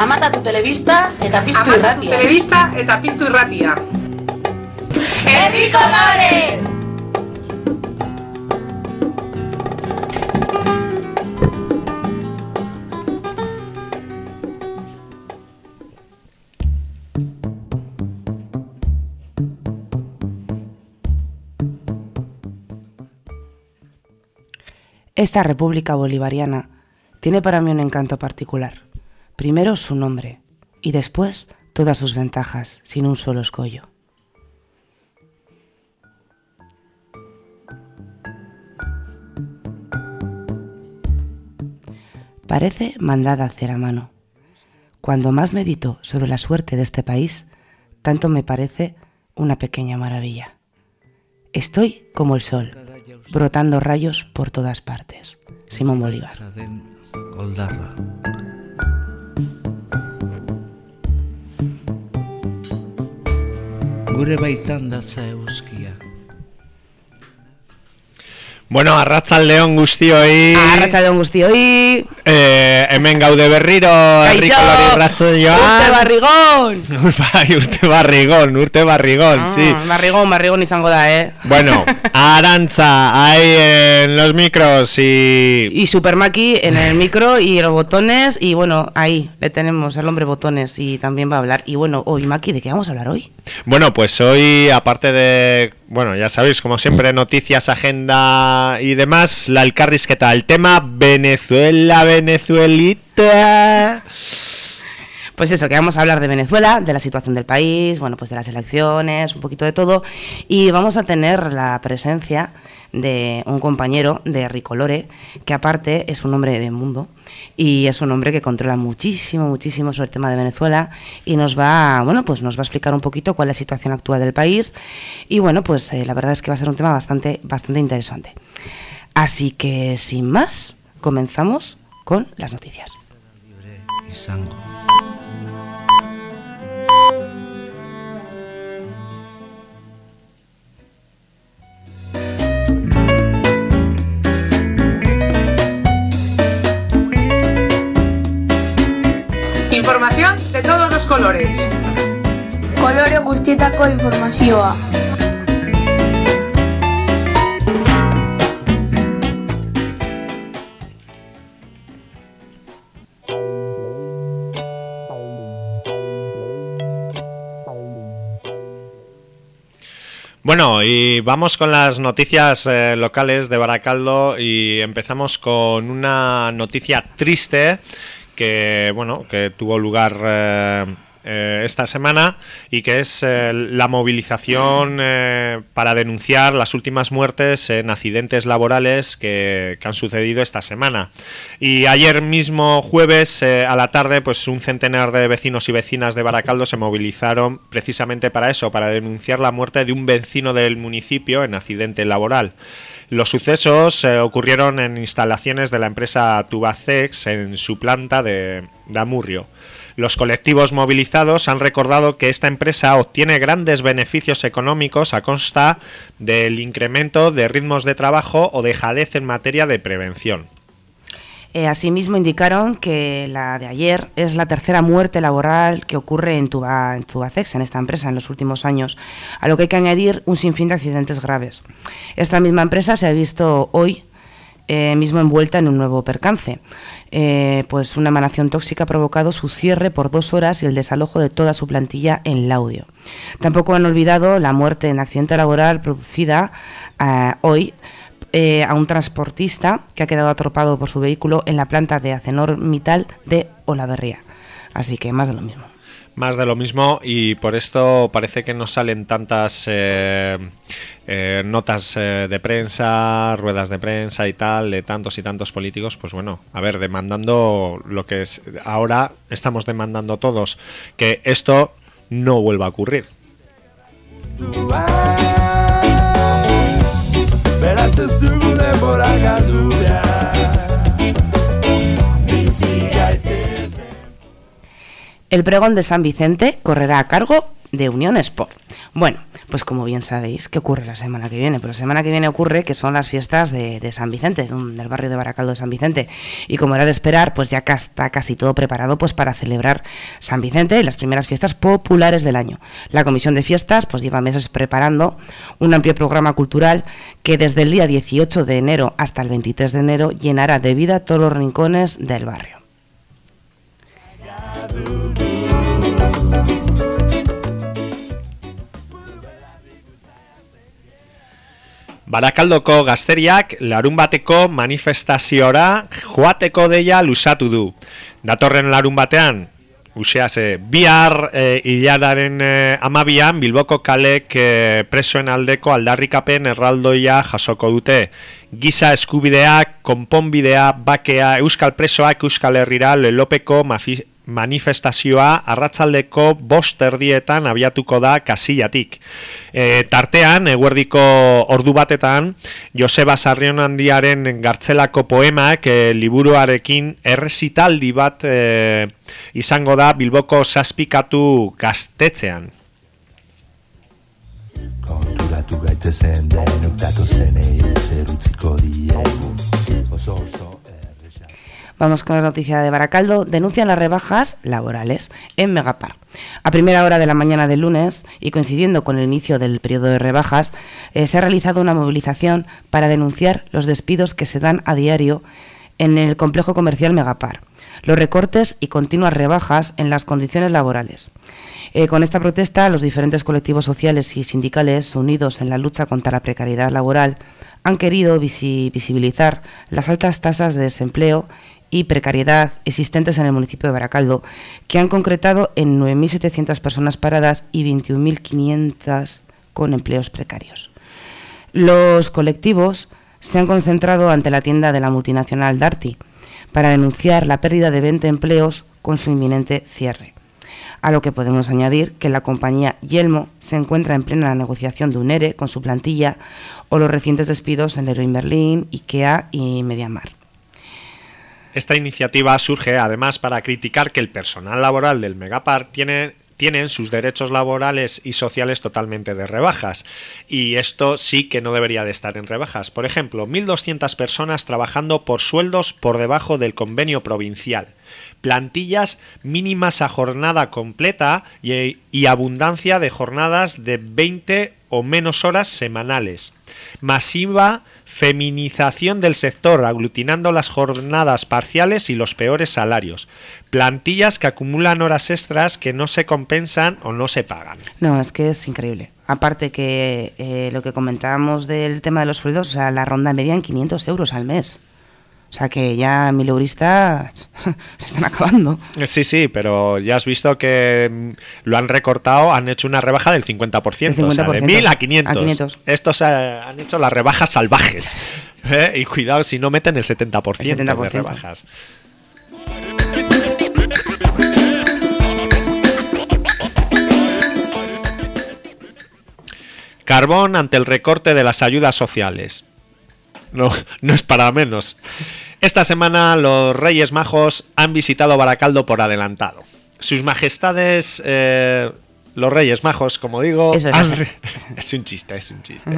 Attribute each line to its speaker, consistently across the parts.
Speaker 1: Amata tu telebista eta piztu irratia.
Speaker 2: Telebista eta piztu irratia.
Speaker 3: Herri Kolore!
Speaker 4: Esta República Bolivariana tiene para mí un encanto particular. Primero su nombre y después todas sus ventajas, sin un solo escollo. Parece mandada a hacer a mano. Cuando más medito sobre la suerte de este país, tanto me parece una pequeña maravilla. Estoy como el sol, brotando rayos por todas partes. Simón Bolívar.
Speaker 5: Gure baitan datza euskia.
Speaker 6: Bueno, arratzaldeon guztioi.
Speaker 4: Arratzaldeon guztioi.
Speaker 6: Eh, hemen gaude berriro, herriko lori ratzoioa.
Speaker 4: Urte barrigón.
Speaker 6: bai, urte barrigón, urte barrigón,
Speaker 4: Ah,
Speaker 6: sí.
Speaker 4: Barrigón, barrigón izango da, eh.
Speaker 6: Bueno, Aranza, ahí en los micros y...
Speaker 4: Y Supermaki en el micro y los botones. Y bueno, ahí le tenemos al hombre botones y también va a hablar. Y bueno, hoy, Maki, ¿de qué vamos a hablar hoy?
Speaker 6: Bueno, pues hoy, aparte de, bueno, ya sabéis, como siempre, noticias, agenda y demás, la Alcarrisqueta, el tema Venezuela, Venezuelita.
Speaker 4: Pues eso, que vamos a hablar de Venezuela, de la situación del país, bueno, pues de las elecciones, un poquito de todo. Y vamos a tener la presencia de un compañero de Ricolore, que aparte es un hombre de mundo y es un hombre que controla muchísimo, muchísimo sobre el tema de Venezuela y nos va, bueno, pues nos va a explicar un poquito cuál es la situación actual del país y bueno, pues eh, la verdad es que va a ser un tema bastante, bastante interesante. Así que sin más, comenzamos con las noticias.
Speaker 2: Información de todos los colores.
Speaker 3: Kolore guztietako informazioa.
Speaker 6: Bueno, y vamos con las noticias eh, locales de Baracaldo y empezamos con una noticia triste que, bueno, que tuvo lugar eh, eh, esta semana y que es eh, la movilización para denunciar las últimas muertes en accidentes laborales que, que han sucedido esta semana. Y ayer mismo jueves a la tarde, pues un centenar de vecinos y vecinas de Baracaldo se movilizaron precisamente para eso, para denunciar la muerte de un vecino del municipio en accidente laboral. Los sucesos eh, ocurrieron en instalaciones de la empresa Tubacex en su planta de, de Amurrio. Los colectivos movilizados han recordado que esta empresa obtiene grandes beneficios económicos a costa del incremento de ritmos de trabajo o dejadez en materia de prevención.
Speaker 4: Eh, asimismo indicaron que la de ayer es la tercera muerte laboral que ocurre en, Tuba, en Tubacex, en esta empresa, en los últimos años, a lo que hay que añadir un sinfín de accidentes graves. Esta misma empresa se ha visto hoy eh, mismo envuelta en un nuevo percance. Eh, pues una emanación tóxica ha provocado su cierre por dos horas y el desalojo de toda su plantilla en Laudio. Tampoco han olvidado la muerte en accidente laboral producida hoy eh, a un transportista que ha quedado atropado por su vehículo en la planta de Acenor Mital de Olaverría. Así que más de lo mismo.
Speaker 6: Más de lo mismo y por esto parece que no salen tantas eh, eh, notas eh, de prensa, ruedas de prensa y tal de tantos y tantos políticos. Pues bueno, a ver, demandando lo que es ahora estamos demandando todos que esto no vuelva a ocurrir.
Speaker 4: El pregón de San Vicente correrá a cargo de Unión Sport. Bueno, Pues como bien sabéis, ¿qué ocurre la semana que viene? Pues la semana que viene ocurre que son las fiestas de, San Vicente, del barrio de Baracaldo de San Vicente. Y como era de esperar, pues ya está casi todo preparado pues para celebrar San Vicente y las primeras fiestas populares del año. La comisión de fiestas pues lleva meses preparando un amplio programa cultural que desde el día 18 de enero hasta el 23 de enero llenará de vida todos los rincones del barrio.
Speaker 6: Barakaldoko gazteriak larun bateko manifestaziora joateko deia lusatu du. Datorren larun batean, useaz, bihar e, hilararen e, amabian Bilboko kalek e, presoen aldeko aldarrikapen erraldoia jasoko dute. Giza eskubideak, konponbidea, bakea, euskal presoak euskal herrira lelopeko mafi, manifestazioa arratsaldeko bost erdietan abiatuko da kasillatik. E, tartean, eguerdiko ordu batetan, Joseba Sarrion handiaren gartzelako poemak e, liburuarekin errezitaldi bat e, izango da Bilboko zazpikatu gaztetzean.
Speaker 7: Konturatu gaitezen denok datozenei zer utziko diegu Oso oso
Speaker 4: Vamos con la noticia de Baracaldo. Denuncian las rebajas laborales en Megapar. A primera hora de la mañana del lunes y coincidiendo con el inicio del periodo de rebajas, eh, se ha realizado una movilización para denunciar los despidos que se dan a diario en el complejo comercial Megapar, los recortes y continuas rebajas en las condiciones laborales. Eh, con esta protesta, los diferentes colectivos sociales y sindicales unidos en la lucha contra la precariedad laboral han querido visi- visibilizar las altas tasas de desempleo y precariedad existentes en el municipio de Baracaldo, que han concretado en 9.700 personas paradas y 21.500 con empleos precarios. Los colectivos se han concentrado ante la tienda de la multinacional Darty para denunciar la pérdida de 20 empleos con su inminente cierre. A lo que podemos añadir que la compañía Yelmo se encuentra en plena negociación de un ERE con su plantilla o los recientes despidos en Leroy Merlin, IKEA y Mediamar.
Speaker 6: Esta iniciativa surge además para criticar que el personal laboral del Megapar tiene tienen sus derechos laborales y sociales totalmente de rebajas. Y esto sí que no debería de estar en rebajas. Por ejemplo, 1.200 personas trabajando por sueldos por debajo del convenio provincial. Plantillas mínimas a jornada completa y, y abundancia de jornadas de 20 o menos horas semanales. Masiva feminización del sector, aglutinando las jornadas parciales y los peores salarios. Plantillas que acumulan horas extras que no se compensan o no se pagan.
Speaker 4: No, es que es increíble. Aparte que eh, lo que comentábamos del tema de los sueldos, o sea, la ronda media en 500 euros al mes. O sea que ya mil euristas se están acabando.
Speaker 6: Sí, sí, pero ya has visto que mm, lo han recortado, han hecho una rebaja del 50%,
Speaker 4: Del
Speaker 6: o sea, de
Speaker 4: 50%.
Speaker 6: 1000 a 500.
Speaker 4: A 500.
Speaker 6: Estos han hecho las rebajas salvajes. ¿eh? Y cuidado si no meten el 70%,
Speaker 4: El
Speaker 6: de
Speaker 4: 70%.
Speaker 6: rebajas. Carbón ante el recorte de las ayudas sociales. No, no es para menos. Esta semana los Reyes Majos han visitado Baracaldo por adelantado. Sus majestades, eh, los Reyes Majos, como digo,
Speaker 4: Eso es
Speaker 6: un chiste, es un chiste.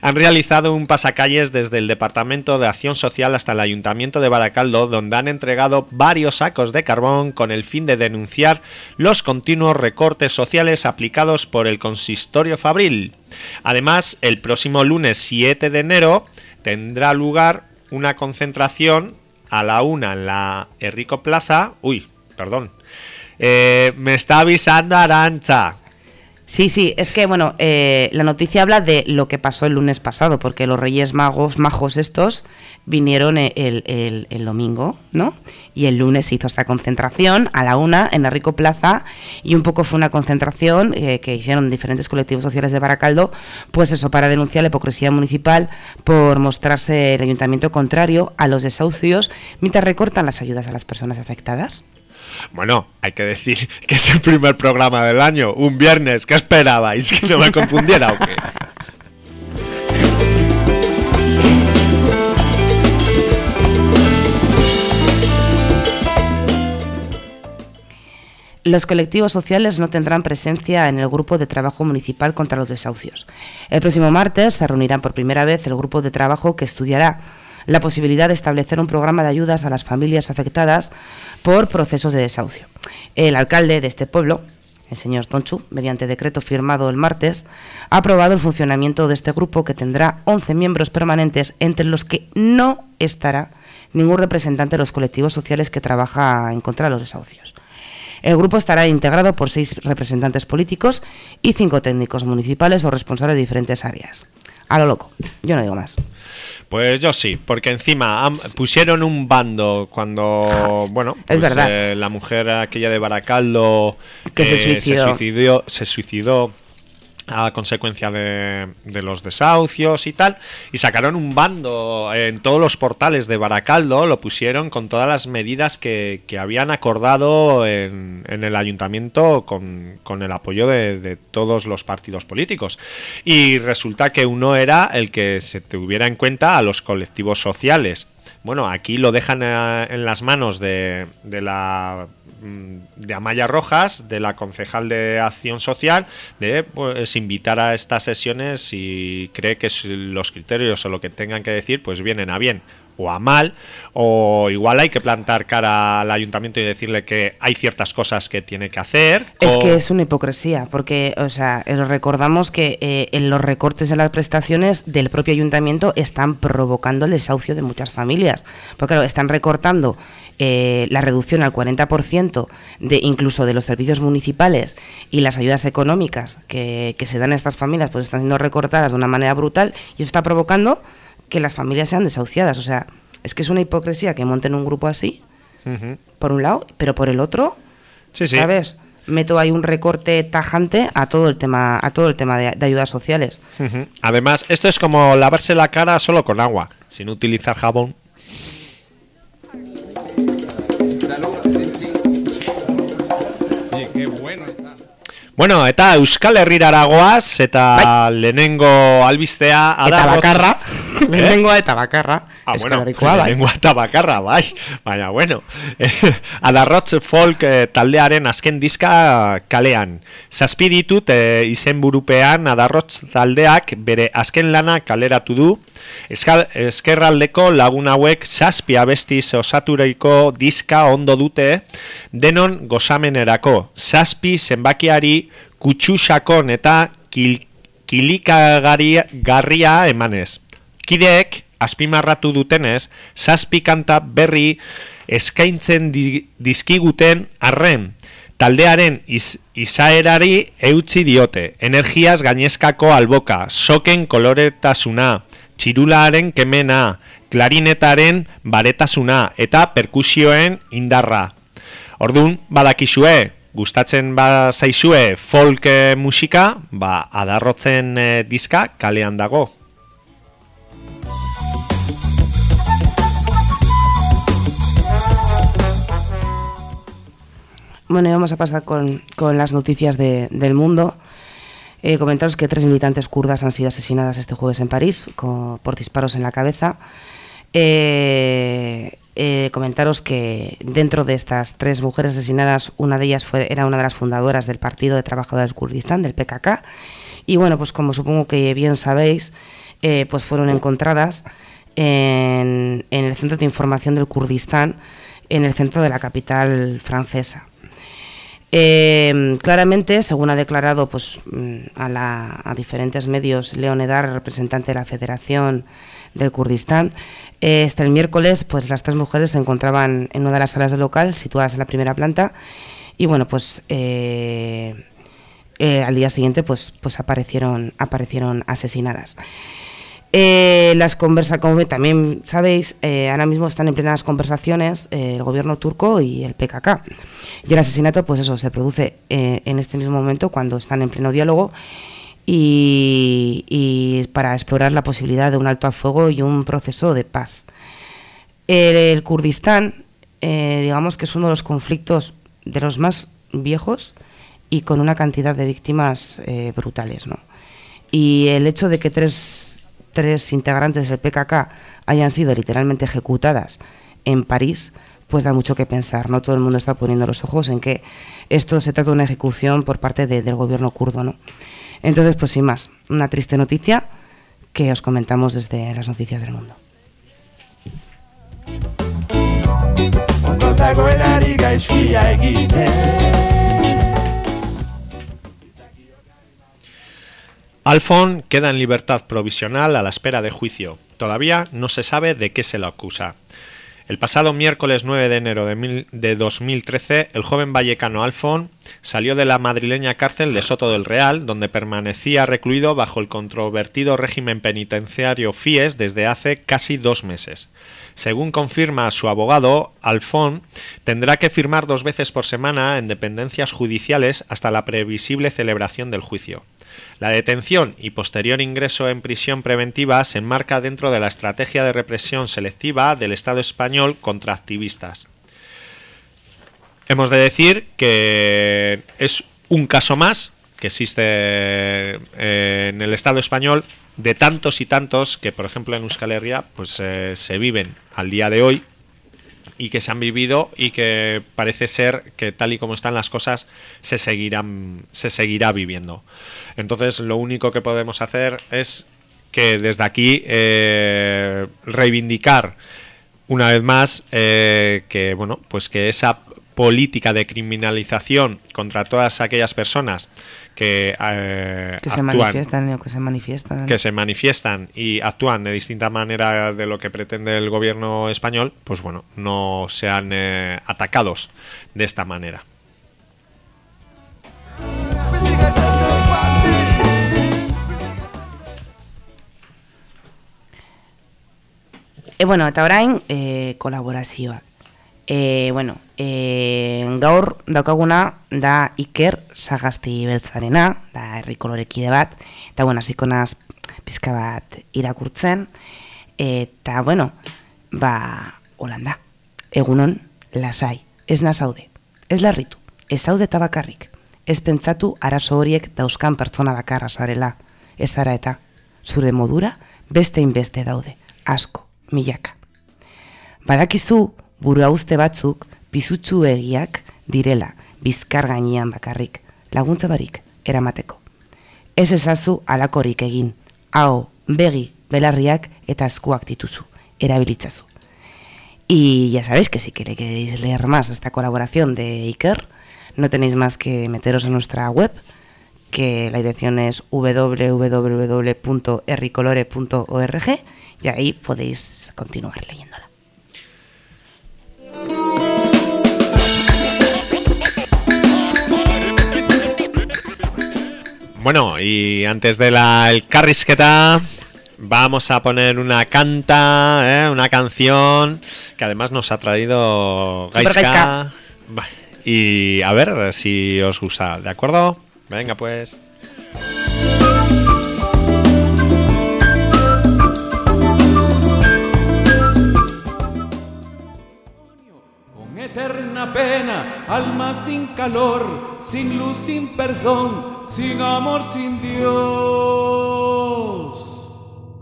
Speaker 6: han realizado un pasacalles desde el Departamento de Acción Social hasta el Ayuntamiento de Baracaldo, donde han entregado varios sacos de carbón con el fin de denunciar los continuos recortes sociales aplicados por el consistorio Fabril. Además, el próximo lunes 7 de enero tendrá lugar una concentración a la una en la Enrico Plaza. Uy, perdón. Eh, me está avisando Arancha.
Speaker 4: Sí, sí, es que bueno, eh, la noticia habla de lo que pasó el lunes pasado, porque los Reyes Magos, majos estos, vinieron e- el, el- el domingo, ¿no? Y el lunes se hizo esta concentración a la una en la Rico Plaza y un poco fue una concentración eh, que hicieron diferentes colectivos sociales de Baracaldo, pues eso, para denunciar la hipocresía municipal por mostrarse el ayuntamiento contrario a los desahucios mientras recortan las ayudas a las personas afectadas.
Speaker 6: Bueno, hay que decir que es el primer programa del año, un viernes. ¿Qué esperabais? ¿Que no me confundiera o qué?
Speaker 4: Los colectivos sociales no tendrán presencia en el grupo de trabajo municipal contra los desahucios. El próximo martes se reunirán por primera vez el grupo de trabajo que estudiará la posibilidad de establecer un programa de ayudas a las familias afectadas por procesos de desahucio. El alcalde de este pueblo, el señor Tonchu, mediante decreto firmado el martes, ha aprobado el funcionamiento de este grupo que tendrá 11 miembros permanentes, entre los que no estará ningún representante de los colectivos sociales que trabaja en contra de los desahucios. El grupo estará integrado por seis representantes políticos y cinco técnicos municipales o responsables de diferentes áreas. A lo loco, yo no digo más.
Speaker 6: Pues yo sí, porque encima pusieron un bando cuando, bueno,
Speaker 4: Es
Speaker 6: pues,
Speaker 4: verdad.
Speaker 6: eh, la mujer aquella de Baracaldo
Speaker 4: Que se
Speaker 6: eh,
Speaker 4: suicidó,
Speaker 6: se suicidó a consecuencia de, de los desahucios y tal, y sacaron un bando en todos los portales de Baracaldo, lo pusieron con todas las medidas que, que habían acordado en, el ayuntamiento con, con el apoyo de, de todos los partidos políticos. Y resulta que uno era el que se tuviera en cuenta a los colectivos sociales. Bueno, aquí lo dejan eh, en las manos de, de la de Amaya Rojas, de la concejal de Acción Social, de pues, invitar a estas sesiones si cree que los criterios o lo que tengan que decir pues vienen a bien o a mal, o igual hay que plantar cara al ayuntamiento y decirle que hay ciertas cosas que tiene que hacer.
Speaker 4: Es
Speaker 6: o-
Speaker 4: que es una hipocresía, porque, o sea, eh, recordamos que eh, en los recortes de las prestaciones del propio ayuntamiento están provocando el desahucio de muchas familias. Porque, claro, están recortando eh, la reducción al 40% de incluso de los servicios municipales y las ayudas económicas que, que se dan a estas familias, pues están siendo recortadas de una manera brutal y eso está provocando que las familias sean desahuciadas. O sea, es que es una hipocresía que monten un grupo así, por un lado, pero por el otro,
Speaker 6: Sí, sí.
Speaker 4: ¿sabes? Meto ahí un recorte tajante a todo el tema, a todo el tema de, de ayudas sociales.
Speaker 6: Además, esto es como lavarse la cara solo con agua, sin utilizar jabón. Bueno, eta Euskal Herrirara goaz, eta lehenengo albistea
Speaker 4: Eta bakarra,
Speaker 6: Eh?
Speaker 4: lehenengoa eta bakarra,
Speaker 6: Ah, bueno,
Speaker 4: bai.
Speaker 6: lehenengoa eta bakarra, bai. Baina, bueno. Adarrotz folk eh, taldearen azken diska kalean. Zazpi ditut eh, izenburupean Adarrotz taldeak bere azken lana kaleratu du. Eskal, eskerraldeko lagun hauek zazpi abestiz osatureiko diska ondo dute denon gozamenerako. Zazpi zenbakiari kutsusakon eta kil, kilikagaria garria emanez. Kideek azpimarratu dutenez, zazpi kanta berri eskaintzen di, dizkiguten arren, taldearen iz, izaerari eutzi diote, energiaz gainezkako alboka, soken koloretasuna, txirulaaren kemena, klarinetaren baretasuna eta perkusioen indarra. Ordun badakizue, gustatzen bazaizue folk eh, musika, ba adarrotzen eh, diska kalean dago.
Speaker 4: Bueno, vamos a pasar con, con las noticias de- del mundo. Eh, comentaros que tres militantes kurdas han sido asesinadas este jueves en París por disparos en la cabeza. Eh, eh, comentaros que dentro de estas tres mujeres asesinadas, una de ellas fue, era una de las fundadoras del Partido de Trabajadores Kurdistán, del PKK. Y bueno, pues como supongo que bien sabéis, eh, pues fueron encontradas en, en el Centro de Información del Kurdistán, en el centro de la capital francesa. Eh, claramente, según ha declarado pues, mm, a, la- diferentes medios Leonedar, representante de la Federación del Kurdistán, eh, hasta el miércoles pues, las tres mujeres se encontraban en una de las salas del local, situadas en la primera planta, y bueno, pues eh, al día siguiente pues, pues aparecieron, aparecieron asesinadas. Eh, las conversa como también sabéis, eh, ahora mismo están en plenas conversaciones eh, el gobierno turco y el PKK. Y el asesinato, pues eso, se produce en este mismo momento cuando están en pleno diálogo y, para explorar la posibilidad de un alto a fuego y un proceso de paz. El, el Kurdistán, digamos que es uno de los conflictos de los más viejos y con una cantidad de víctimas brutales, ¿no? Y el hecho de que tres, tres integrantes del PKK hayan sido literalmente ejecutadas en París, pues da mucho que pensar. No todo el mundo está poniendo los ojos en que esto se trata de una ejecución por parte de- del gobierno kurdo, ¿no? Entonces, pues sin más, una triste noticia que os comentamos desde las noticias del mundo.
Speaker 6: Alfon queda en libertad provisional a la espera de juicio. Todavía no se sabe de qué se lo acusa. El pasado miércoles 9 de enero de, mil- de 2013, el joven vallecano Alfon salió de la madrileña cárcel de Soto del Real, donde permanecía recluido bajo el controvertido régimen penitenciario FIES desde hace casi dos meses. Según confirma su abogado, Alfon tendrá que firmar dos veces por semana en dependencias judiciales hasta la previsible celebración del juicio. La detención y posterior ingreso en prisión preventiva se enmarca dentro de la estrategia de represión selectiva del Estado español contra activistas. Hemos de decir que es un caso más que existe eh, en el Estado español de tantos y tantos que, por ejemplo, en Euskal Herria pues, eh, se viven al día de hoy y que se han vivido y que parece ser que tal y como están las cosas se seguirán se seguirá viviendo. Entonces lo único que podemos hacer es que desde aquí eh, reivindicar una vez más eh, que bueno pues que esa política de criminalización contra todas aquellas personas que, eh,
Speaker 4: Que se
Speaker 6: actúan
Speaker 4: manifiestan que se manifiestan.
Speaker 6: que se manifiestan y actúan de distinta manera de lo que pretende el gobierno español, pues bueno, no sean eh, atacados de esta manera.
Speaker 4: E, bueno, eta orain, e, kolaborazioak. E, bueno, e, gaur daukaguna da Iker Sagasti Beltzarena, da herri kolorekide bat, eta bueno, hasiko naz pizka bat irakurtzen, eta bueno, ba, holanda, egunon, lasai, ez nazaude, ez larritu, ez zaude eta bakarrik, ez pentsatu arazo horiek dauzkan pertsona bakarra zarela, ez zara eta, zure modura, beste inbeste daude, asko, milaka. Badakizu, burua uste batzuk, pisutsu egiak direla, bizkar gainean bakarrik, laguntza barik, eramateko. Ez ezazu alakorik egin, hau, begi, belarriak eta eskuak dituzu, erabilitzazu. Y ya sabéis que si queréis leer más esta colaboración de Iker, no tenéis más que meteros en nuestra web, que la dirección es www.erricolore.org y ahí podéis continuar leyéndola.
Speaker 6: Bueno, y antes de la carrisqueta vamos a poner una canta, ¿eh? una canción que además nos ha traído Gaiska. Y a ver si os gusta, ¿de acuerdo? Venga pues.
Speaker 8: Pena, alma sin calor, sin luz, sin perdón, sin amor, sin Dios.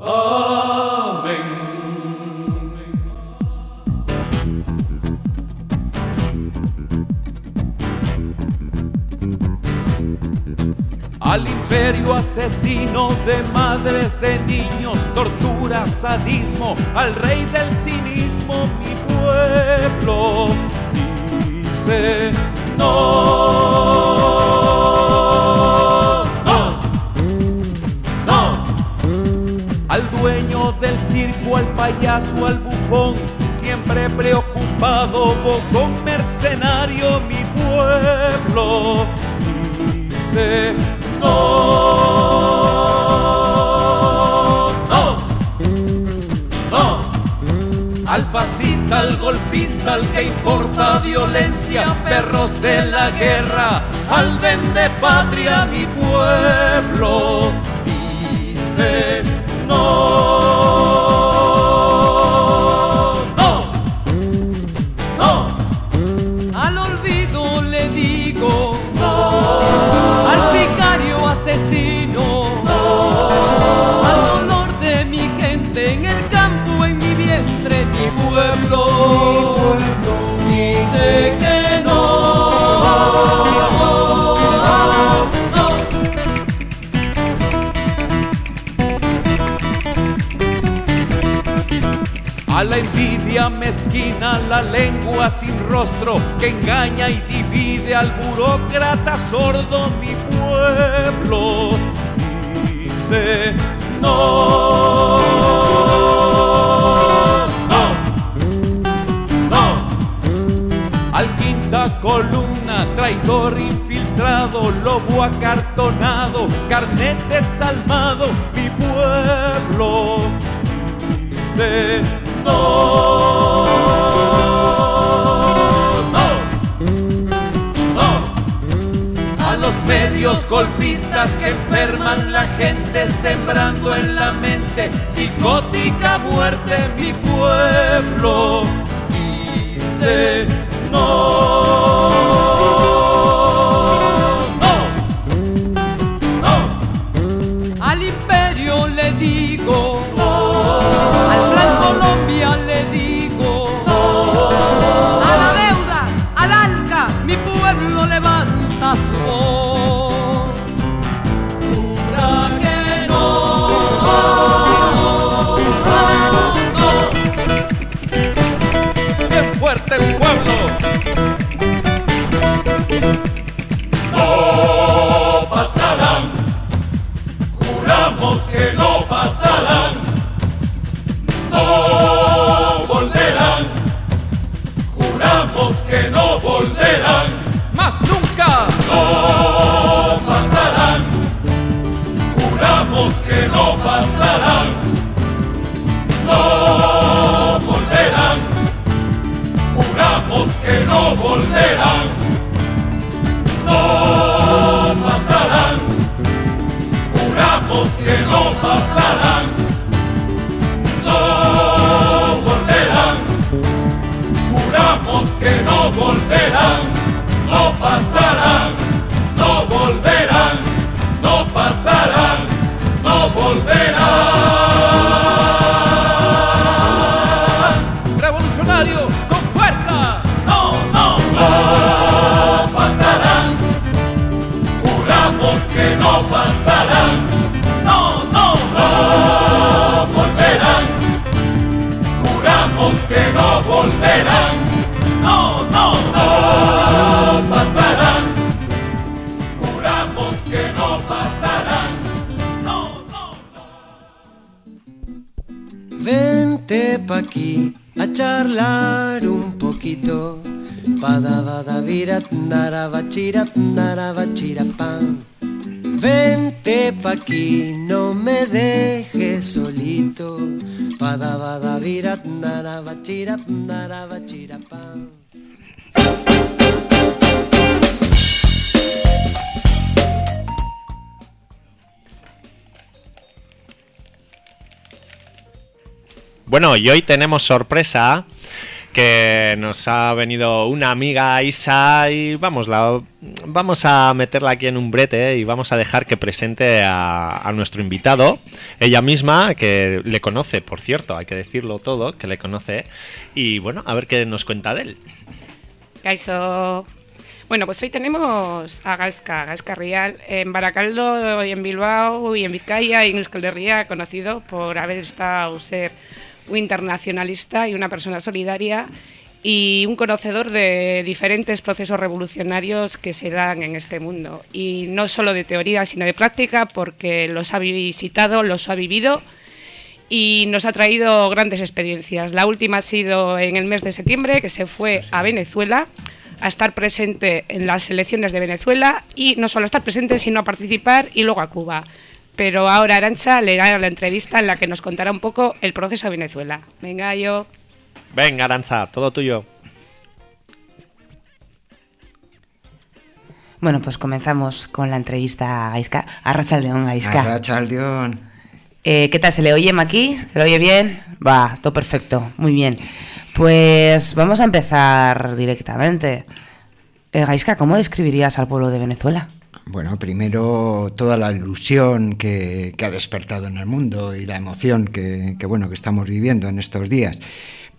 Speaker 8: Amén. Al imperio asesino de madres, de niños, tortura, sadismo, al rey del cinismo, mi pueblo no, no, no. Al dueño del circo, al payaso, al bufón, siempre preocupado, bocón mercenario, mi pueblo dice no, fascista, al golpista, al que importa violencia, perros de la guerra, al vende patria, mi pueblo dice no, envidia mezquina, la lengua sin rostro que engaña y divide al burócrata sordo mi pueblo. Dice no. No. No. Al quinta columna, traidor infiltrado, lobo acartonado, carnet desalmado, mi pueblo dice no. No. A los medios golpistas que enferman la gente, sembrando en la mente psicótica muerte, mi pueblo dice no. No. No. Al imperio le digo Colombia le digo Juramos que no volverán, no pasarán, no volverán, no pasarán, no volverán. Revolucionario, con fuerza. No, no, no pasarán. Juramos que no pasarán. No, no, no volverán. Juramos que no volverán.
Speaker 9: Aquí a charlar un poquito. Pada bada virat naravachirat naravachirapam. Vente pa' aquí, no me dejes solito. Pada bada virat
Speaker 6: Bueno, y hoy tenemos sorpresa que nos ha venido una amiga Isa y vamos, la, vamos a meterla aquí en un brete y vamos a dejar que presente a, nuestro invitado, ella misma, que le conoce, por cierto, hay que decirlo todo, que le conoce, y bueno, a ver qué nos cuenta de él.
Speaker 10: Bueno, pues hoy tenemos a Gasca, Gasca Real, en Baracaldo y en Bilbao y en Vizcaya y en Euskal conocido por haber estado un internacionalista y una persona solidaria y un conocedor de diferentes procesos revolucionarios que se dan en este mundo. Y no solo de teoría, sino de práctica, porque los ha visitado, los ha vivido y nos ha traído grandes experiencias. La última ha sido en el mes de septiembre, que se fue a Venezuela a estar presente en las elecciones de Venezuela y no solo a estar presente, sino a participar y luego a Cuba. Pero ahora Arancha le hará la entrevista en la que nos contará un poco el proceso de Venezuela. Venga, yo.
Speaker 6: Venga, Aranza, todo tuyo.
Speaker 4: Bueno, pues comenzamos con la entrevista a Gaisca. A Rachaldeón, Gaisca.
Speaker 11: Arrachaldeón.
Speaker 4: Eh, ¿Qué tal? ¿Se le oye aquí? ¿Se le oye bien? Va, todo perfecto. Muy bien. Pues vamos a empezar directamente. Eh, Gaisca, ¿cómo describirías al pueblo de Venezuela?
Speaker 11: Bueno, primero toda la ilusión que, ha despertado en el mundo y la emoción que, bueno que estamos viviendo en estos días.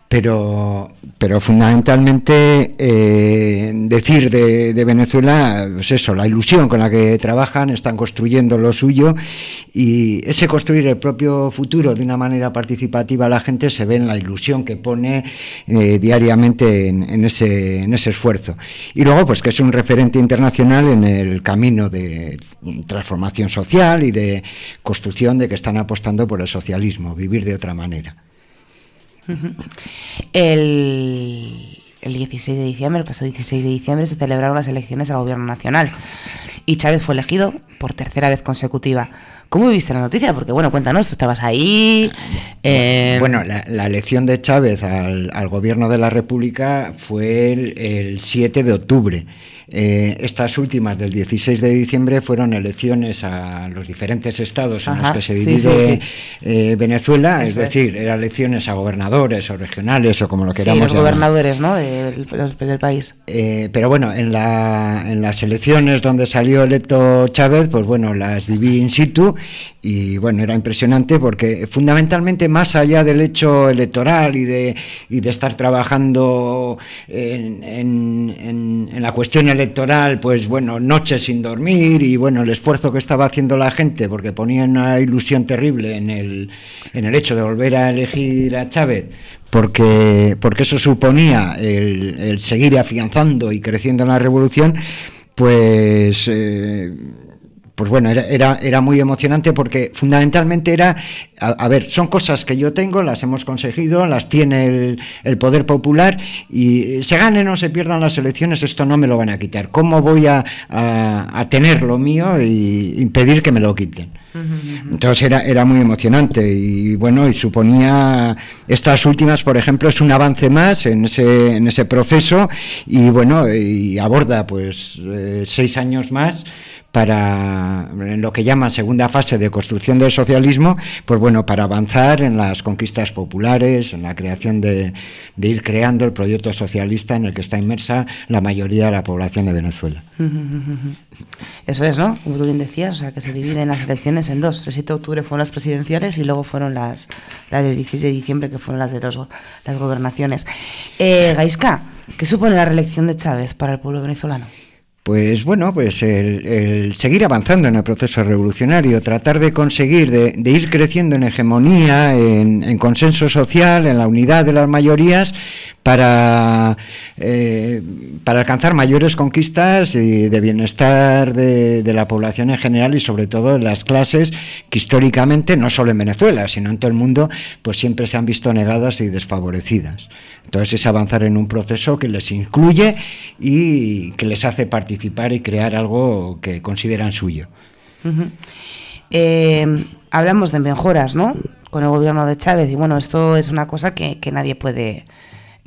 Speaker 11: Pero, pero fundamentalmente eh, decir de, Venezuela, pues eso, la ilusión con la que trabajan, están construyendo lo suyo y ese construir el propio futuro de una manera participativa la gente se ve en la ilusión que pone eh, diariamente en, en, ese, en ese esfuerzo. Y luego, pues que es un referente internacional en el camino de transformación social y de construcción de que están apostando por el socialismo, vivir de otra manera.
Speaker 4: El, el 16 de diciembre, el pasado 16 de diciembre, se celebraron las elecciones al Gobierno Nacional y Chávez fue elegido por tercera vez consecutiva. ¿Cómo viste la noticia? Porque, bueno, cuéntanos, tú estabas ahí.
Speaker 11: Eh... Bueno, la, la, elección de Chávez al, al, gobierno de la República fue el, el 7 de octubre. Eh, estas últimas del 16 de diciembre fueron elecciones a los diferentes estados en Ajá, los que se divide sí, sí, sí. Eh, Venezuela, Eso es decir, eran elecciones a gobernadores o regionales o como lo queramos
Speaker 4: los
Speaker 11: llamar.
Speaker 4: gobernadores ¿no? del, del país.
Speaker 11: Eh, pero bueno, en, la, en las elecciones donde salió electo Chávez, pues bueno, las viví in situ y bueno, era impresionante porque fundamentalmente más allá del hecho electoral y de, y de estar trabajando en, en, en, en la cuestión electoral, pues bueno, noches sin dormir y bueno, el esfuerzo que estaba haciendo la gente, porque ponía una ilusión terrible en el, en el hecho de volver a elegir a Chávez, porque, porque eso suponía el, el seguir afianzando y creciendo en la revolución, pues... Eh, pues bueno, era, era, era, muy emocionante porque fundamentalmente era, a, a, ver, son cosas que yo tengo, las hemos conseguido, las tiene el, el, poder popular y se ganen o se pierdan las elecciones, esto no me lo van a quitar. ¿Cómo voy a, a, a tener lo mío y impedir que me lo quiten? Entonces era, era muy emocionante y bueno, y suponía estas últimas, por ejemplo, es un avance más en ese, en ese proceso y bueno, y aborda pues eh, seis años más para en lo que llaman segunda fase de construcción del socialismo, pues bueno, para avanzar en las conquistas populares, en la creación de, de, ir creando el proyecto socialista en el que está inmersa la mayoría de la población de Venezuela.
Speaker 4: Eso es, ¿no? Como tú bien decías, o sea, que se dividen las elecciones en dos. El 7 de octubre fueron las presidenciales y luego fueron las, las del 16 de diciembre, que fueron las de los, las gobernaciones. Eh, Gaisca, ¿qué supone la reelección de Chávez para el pueblo venezolano?
Speaker 11: Pues bueno, pues el, seguir avanzando en el proceso revolucionario, tratar de conseguir, de, ir creciendo en hegemonía, en, en, consenso social, en la unidad de las mayorías, para, eh, para alcanzar mayores conquistas y de bienestar de, de, la población en general y sobre todo en las clases que históricamente, no solo en Venezuela, sino en todo el mundo, pues siempre se han visto negadas y desfavorecidas. Entonces es avanzar en un proceso que les incluye y que les hace participar y crear algo que consideran suyo.
Speaker 4: Eh, hablamos de mejoras, ¿no? Con el gobierno de Chávez y bueno, esto es una cosa que, nadie puede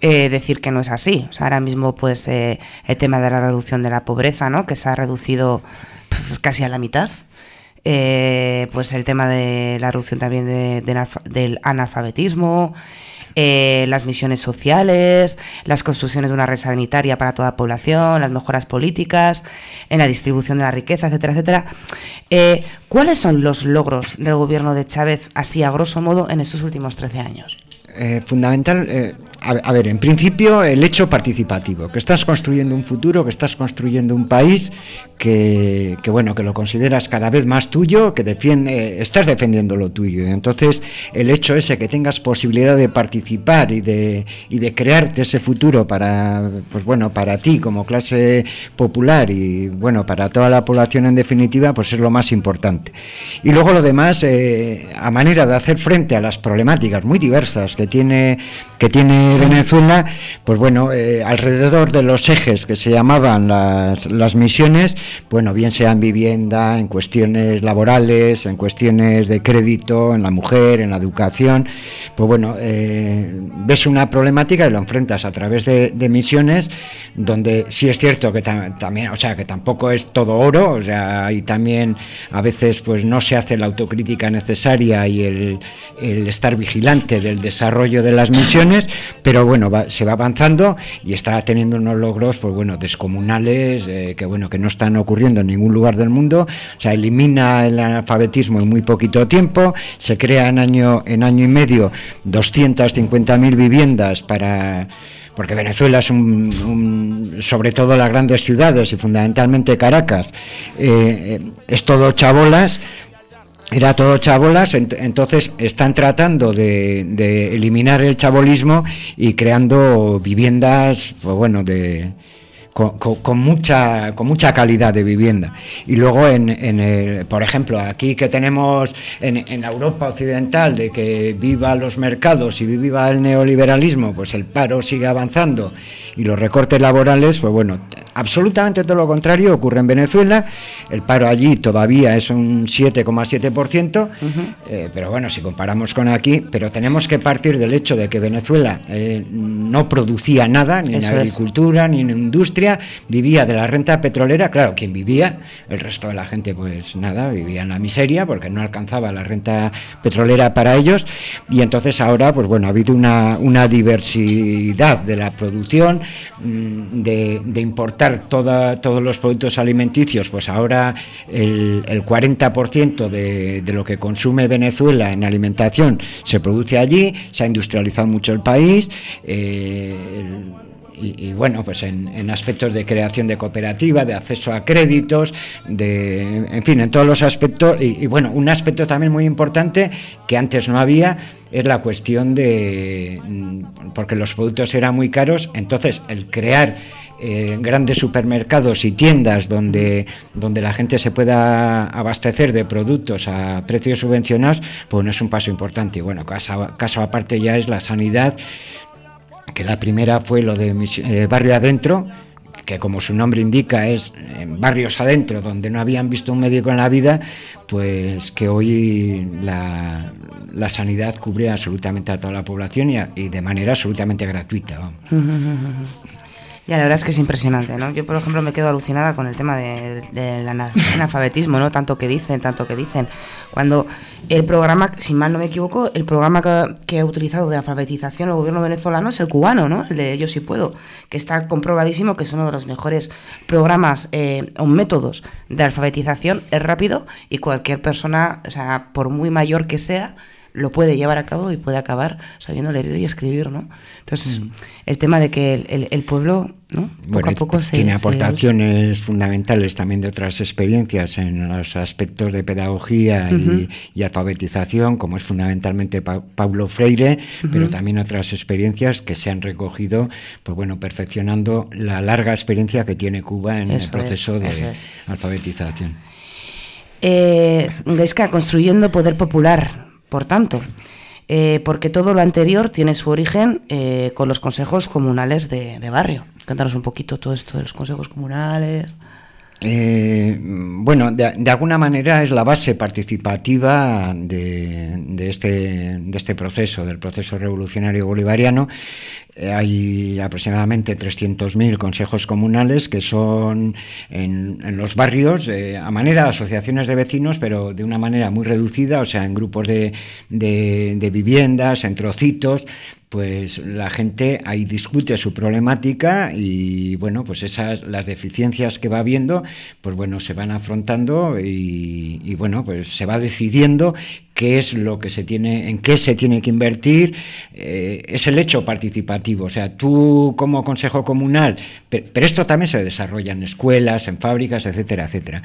Speaker 4: eh, decir que no es así. Ahora mismo pues eh, el tema de la reducción de la pobreza, ¿no? Que se ha reducido casi a la mitad. Eh, pues el tema de la reducción también de, de, del analfabetismo, eh, las misiones sociales, las construcciones de una red sanitaria para toda la población, las mejoras políticas, en la distribución de la riqueza, etcétera, etcétera. Eh, ¿Cuáles son los logros del gobierno de Chávez, así a grosso modo, en estos últimos 13 años?
Speaker 11: Eh, fundamental, eh, a, ver, en principio el hecho participativo, que estás construyendo un futuro, que estás construyendo un país que, que bueno, que lo consideras cada vez más tuyo, que defiende, estás defendiendo lo tuyo. Entonces, el hecho ese que tengas posibilidad de participar y de, y de crearte ese futuro para, pues bueno, para ti como clase popular y bueno, para toda la población en definitiva, pues es lo más importante. Y luego lo demás, eh, a manera de hacer frente a las problemáticas muy diversas que tiene, que tiene Venezuela, pues bueno, eh, alrededor de los ejes que se llamaban las, las misiones, bueno, bien sea en vivienda, en cuestiones laborales, en cuestiones de crédito, en la mujer, en la educación, pues bueno, eh, ves una problemática y lo enfrentas a través de, misiones, donde sí es cierto que tam también, o sea, que tampoco es todo oro, o sea, y también a veces pues no se hace la autocrítica necesaria y el, el estar vigilante del desarrollo de las misiones, pero bueno, se va avanzando y está teniendo unos logros, pues bueno, descomunales, eh, que bueno, que no están ocurriendo en ningún lugar del mundo. O sea, elimina el analfabetismo en muy poquito tiempo, se crea en año, en año y medio 250.000 viviendas para porque Venezuela es un, sobre todo las grandes ciudades y fundamentalmente Caracas, eh, es todo chabolas, era todo chabolas, entonces están tratando de, eliminar el chabolismo y creando viviendas, pues bueno, de, con, mucha, con mucha calidad de vivienda. Y luego, en, en por ejemplo, aquí que tenemos en, en, Europa Occidental de que viva los mercados y viva el neoliberalismo, pues el paro sigue avanzando y los recortes laborales, pues bueno, absolutamente todo lo contrario ocurre en Venezuela. El paro allí todavía es un 7,7%, eh, pero bueno, si comparamos con aquí, pero tenemos que partir del hecho de que Venezuela eh, no producía nada, ni en agricultura, ni en industria, vivía de la renta petrolera, claro, quien vivía, el resto de la gente pues nada, vivía en la miseria porque no alcanzaba la renta petrolera para ellos. Y entonces ahora pues bueno, ha habido una, una diversidad de la producción, mm, de, todos los productos alimenticios, pues ahora el, 40% de, lo que consume Venezuela en alimentación se produce allí, se ha industrializado mucho el país. Eh, y, bueno, pues en, aspectos de creación de cooperativa, de acceso a créditos, de, en fin, en todos los aspectos. Y, y, bueno, un aspecto también muy importante que antes no había es la cuestión de, mm, porque los productos eran muy caros, entonces el crear eh, grandes supermercados y tiendas donde, donde la gente se pueda abastecer de productos a precios subvencionados, pues no es un paso importante. Y bueno, caso, caso aparte ya es la sanidad, que la primera fue lo de eh, barrio adentro, que como su nombre indica es en barrios adentro donde no habían visto un médico en la vida, pues que hoy la, la sanidad cubre absolutamente a toda la población y, y de manera absolutamente gratuita.
Speaker 4: Ya, la verdad es que es impresionante, ¿no? Yo, por ejemplo, me quedo alucinada con el tema del analfabetismo, ¿no? Tanto que dicen, tanto que dicen. Cuando el programa, si mal no me equivoco, el programa que, ha utilizado de alfabetización el gobierno venezolano es el cubano, ¿no? El de Yo sí puedo, que está comprobadísimo que es uno de los mejores programas eh, o métodos de alfabetización, es rápido y cualquier persona, o sea, por muy mayor que sea, lo puede llevar a cabo y puede acabar sabiendo leer y escribir, ¿no? Entonces, mm. el tema de que el, pueblo, ¿no?
Speaker 11: Poco a poco se, tiene aportaciones fundamentales también de otras experiencias en los aspectos de pedagogía y, alfabetización, como es fundamentalmente Paulo Freire, pero también otras experiencias que se han recogido, pues bueno, perfeccionando la larga experiencia que tiene Cuba en el proceso de alfabetización.
Speaker 4: Eh, construyendo poder popular por tanto, eh, porque todo lo anterior tiene su origen eh, con los consejos comunales de, barrio. Cuéntanos un poquito todo esto de los consejos comunales.
Speaker 11: Eh, bueno, de, alguna manera es la base participativa de, este, de este proceso, del proceso revolucionario bolivariano. Eh, hay aproximadamente 300.000 consejos comunales que son en, los barrios, eh, a manera de asociaciones de vecinos, pero de una manera muy reducida, o sea, en grupos de, de viviendas, en trocitos, pues la gente ahí discute su problemática y bueno, pues esas las deficiencias que va viendo, pues bueno, se van afrontando y, bueno, pues se va decidiendo qué es lo que se tiene, en qué se tiene que invertir, eh, es el hecho participativo. O sea, tú como consejo comunal, pero esto también se desarrolla en escuelas, en fábricas, etcétera, etcétera.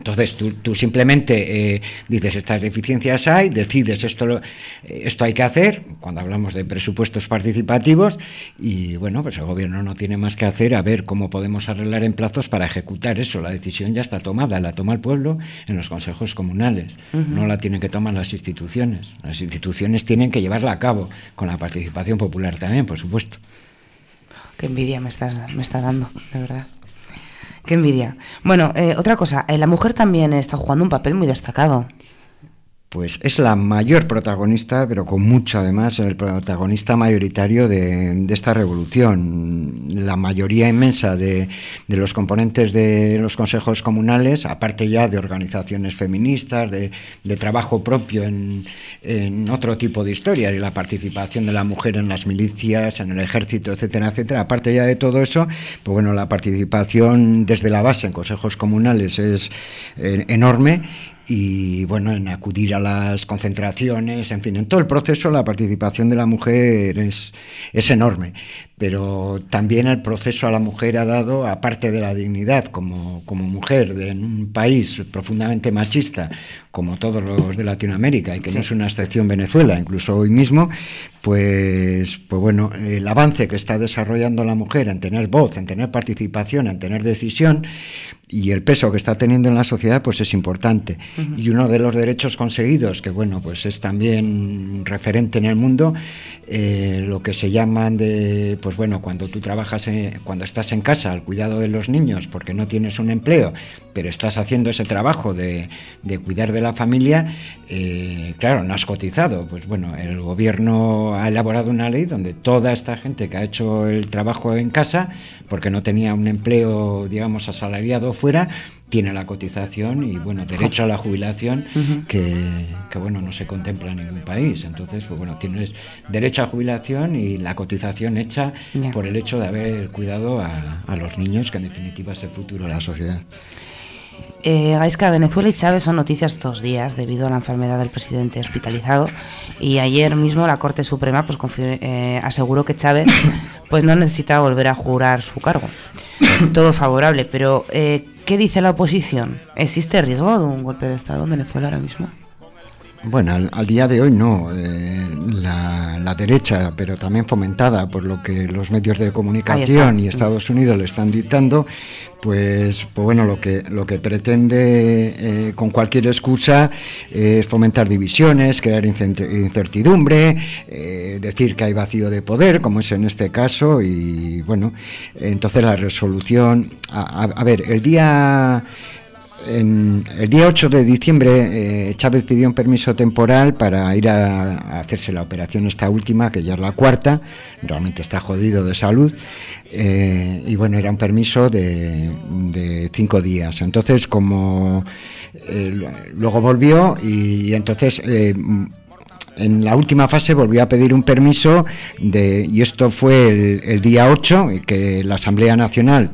Speaker 11: Entonces tú, simplemente eh, dices estas deficiencias hay, decides esto, esto hay que hacer, cuando hablamos de presupuestos participativos, y bueno, pues el gobierno no tiene más que hacer a ver cómo podemos arreglar en plazos para ejecutar eso. La decisión ya está tomada, la toma el pueblo en los consejos comunales, no la tienen que tomar las instituciones. Las instituciones tienen que llevarla a cabo, con la participación popular también, por supuesto.
Speaker 4: Qué envidia me estás, me está dando, de verdad. Qué envidia. Bueno, eh, otra cosa, eh, la mujer también está jugando un papel muy destacado.
Speaker 11: Pues es la mayor protagonista, pero con mucho además, el protagonista mayoritario de, esta revolución. La mayoría inmensa de, los componentes de los consejos comunales, aparte ya de organizaciones feministas, de, trabajo propio en, otro tipo de historias, y la participación de la mujer en las milicias, en el ejército, etcétera, etcétera. Aparte ya de todo eso, pues bueno, la participación desde la base en consejos comunales es eh, enorme y bueno, en acudir a las concentraciones, en fin, en todo el proceso la participación de la mujer es, es enorme pero también el proceso a la mujer ha dado, aparte de la dignidad como, como mujer de, en un país profundamente machista, como todos los de Latinoamérica, y que no es una excepción Venezuela, incluso hoy mismo, pues, pues bueno, el avance que está desarrollando la mujer en tener voz, en tener participación, en tener decisión, y el peso que está teniendo en la sociedad, pues es importante. Y uno de los derechos conseguidos, que bueno, pues es también referente en el mundo, eh, lo que se llaman de pues bueno, cuando tú trabajas, cuando estás en casa al cuidado de los niños porque no tienes un empleo, pero estás haciendo ese trabajo de, cuidar de la familia, eh, claro, no has cotizado. Pues bueno, el gobierno ha elaborado una ley donde toda esta gente que ha hecho el trabajo en casa, porque no tenía un empleo, digamos, asalariado fuera, tiene la cotización y bueno derecho a la jubilación que, bueno no se contempla en ningún país. Entonces pues bueno tienes derecho a jubilación y la cotización hecha por el hecho de haber cuidado a, a, los niños que en definitiva es el futuro de la sociedad
Speaker 4: eh, Gaisca, Venezuela y Chávez son noticias estos días debido a la enfermedad del presidente hospitalizado y ayer mismo la Corte Suprema pues eh, aseguró que Chávez pues no necesita volver a jurar su cargo. Todo favorable, pero eh, ¿qué dice la oposición? ¿Existe riesgo de un golpe de Estado en Venezuela ahora mismo?
Speaker 11: Bueno, al, día de hoy no. Eh, la, derecha, pero también fomentada por lo que los medios de comunicación y Estados Unidos le están dictando, pues, pues bueno, lo que, lo que pretende eh, con cualquier excusa es fomentar divisiones, crear incertidumbre, eh, decir que hay vacío de poder, como es en este caso, y bueno, entonces la resolución, a ver, el día el día 8 de diciembre eh, Chávez pidió un permiso temporal para ir a, hacerse la operación esta última, que ya es la cuarta, realmente está jodido de salud, eh, y bueno, era un permiso de, cinco días. Entonces, como eh, luego volvió y, entonces en la última fase volvió a pedir un permiso de, y esto fue el, el día 8, que la Asamblea Nacional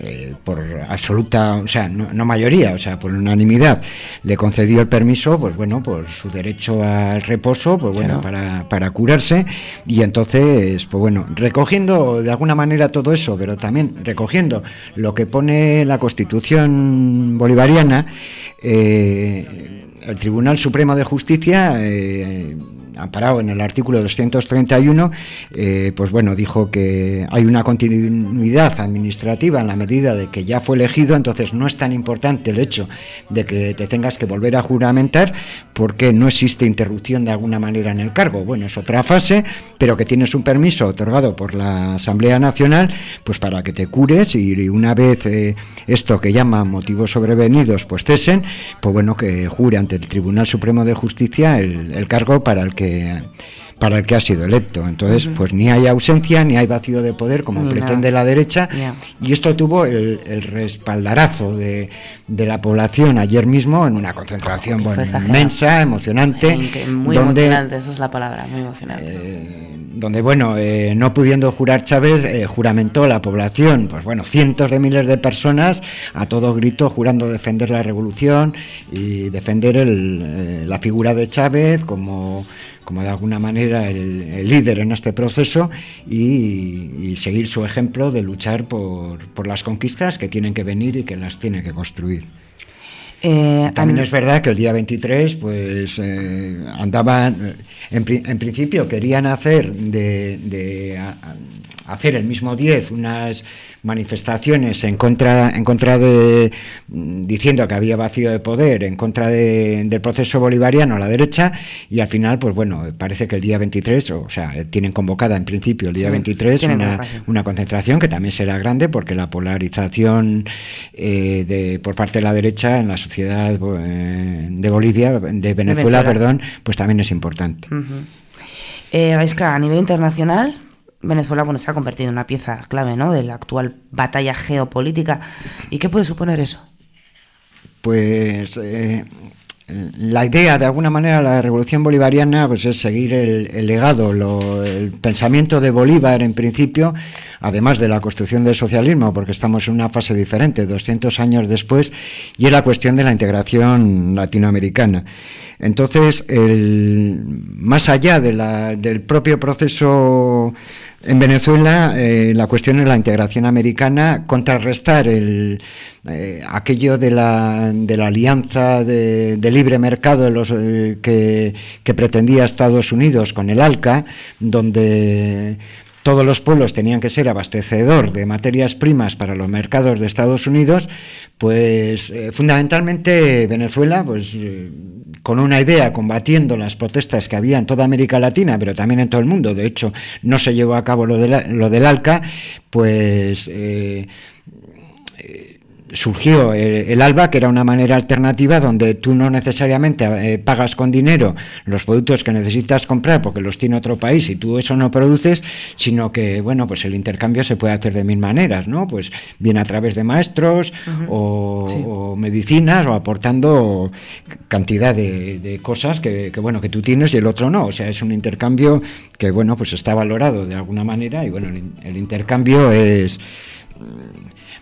Speaker 11: eh, por absoluta, o sea, no, mayoría, o sea, por unanimidad, le concedió el permiso, pues bueno, por su derecho al reposo, pues bueno, para, para curarse, y entonces, pues bueno, recogiendo de alguna manera todo eso, pero también recogiendo lo que pone la Constitución bolivariana, eh, el Tribunal Supremo de Justicia eh, amparado en el artículo 231, eh, pues bueno, dijo que hay una continuidad administrativa en la medida de que ya fue elegido, entonces no es tan importante el hecho de que te tengas que volver a juramentar porque no existe interrupción de alguna manera en el cargo. Bueno, es otra fase, pero que tienes un permiso otorgado por la Asamblea Nacional, pues para que te cures y una vez eh, esto que llaman motivos sobrevenidos, pues cesen, pues bueno, que jure ante el Tribunal Supremo de Justicia el cargo para el que para el que ha sido electo. Entonces, pues ni hay ausencia ni hay vacío de poder como pretende la derecha. Y esto tuvo el, respaldarazo de, la población ayer mismo en una concentración inmensa, emocionante.
Speaker 4: muy emocionante, esa es la palabra, muy emocionante.
Speaker 11: Eh, donde, bueno, eh, no pudiendo jurar Chávez, eh, juramentó la población, pues bueno, cientos de miles de personas a todo grito jurando defender la revolución y defender la figura de Chávez como como de alguna manera el, líder en este proceso y, seguir su ejemplo de luchar por, por las conquistas que tienen que venir y que las tiene que construir. Eh, También es verdad que el día 23, pues eh, andaban, en, en, principio querían hacer de, de hacer el mismo 10 unas manifestaciones en contra, en contra de, diciendo que había vacío de poder, en contra de, del proceso bolivariano a la derecha, y al final, pues bueno, parece que el día 23, o sea, tienen convocada en principio el día 23 una, una, concentración que también será grande porque la polarización eh, de, por parte de la derecha en la sociedad eh, de Bolivia, de Venezuela,
Speaker 4: Venezuela.
Speaker 11: perdón, pues también es importante.
Speaker 4: Eh, Gaisca, a nivel internacional, Venezuela bueno, se ha convertido en una pieza clave ¿no? de la actual batalla geopolítica. ¿Y qué puede suponer eso?
Speaker 11: Pues eh, la idea, de alguna manera, la revolución bolivariana, pues es seguir el, legado, el pensamiento de Bolívar en principio, además de la construcción del socialismo, porque estamos en una fase diferente, 200 años después, y es la cuestión de la integración latinoamericana. Entonces, el- más allá de la- del propio proceso en Venezuela, eh, la cuestión es la integración americana, contrarrestar el, eh, aquello de la, alianza de, libre mercado eh, que pretendía Estados Unidos con el ALCA, donde todos los pueblos tenían que ser abastecedor de materias primas para los mercados de Estados Unidos, pues eh, fundamentalmente Venezuela, pues eh, con una idea, combatiendo las protestas que había en toda América Latina, pero también en todo el mundo, de hecho no se llevó a cabo lo, de lo del ALCA, pues... eh, surgió el, ALBA, que era una manera alternativa donde tú no necesariamente eh, pagas con dinero los productos que necesitas comprar porque los tiene otro país y tú eso no produces, sino que, bueno, pues el intercambio se puede hacer de mil maneras, ¿no? Pues bien a través de maestros o,
Speaker 4: Sí.
Speaker 11: o medicinas o aportando cantidad de, de cosas que, que, bueno, que tú tienes y el otro no. O sea, es un intercambio que, bueno, pues está valorado de alguna manera y, bueno, el, el intercambio es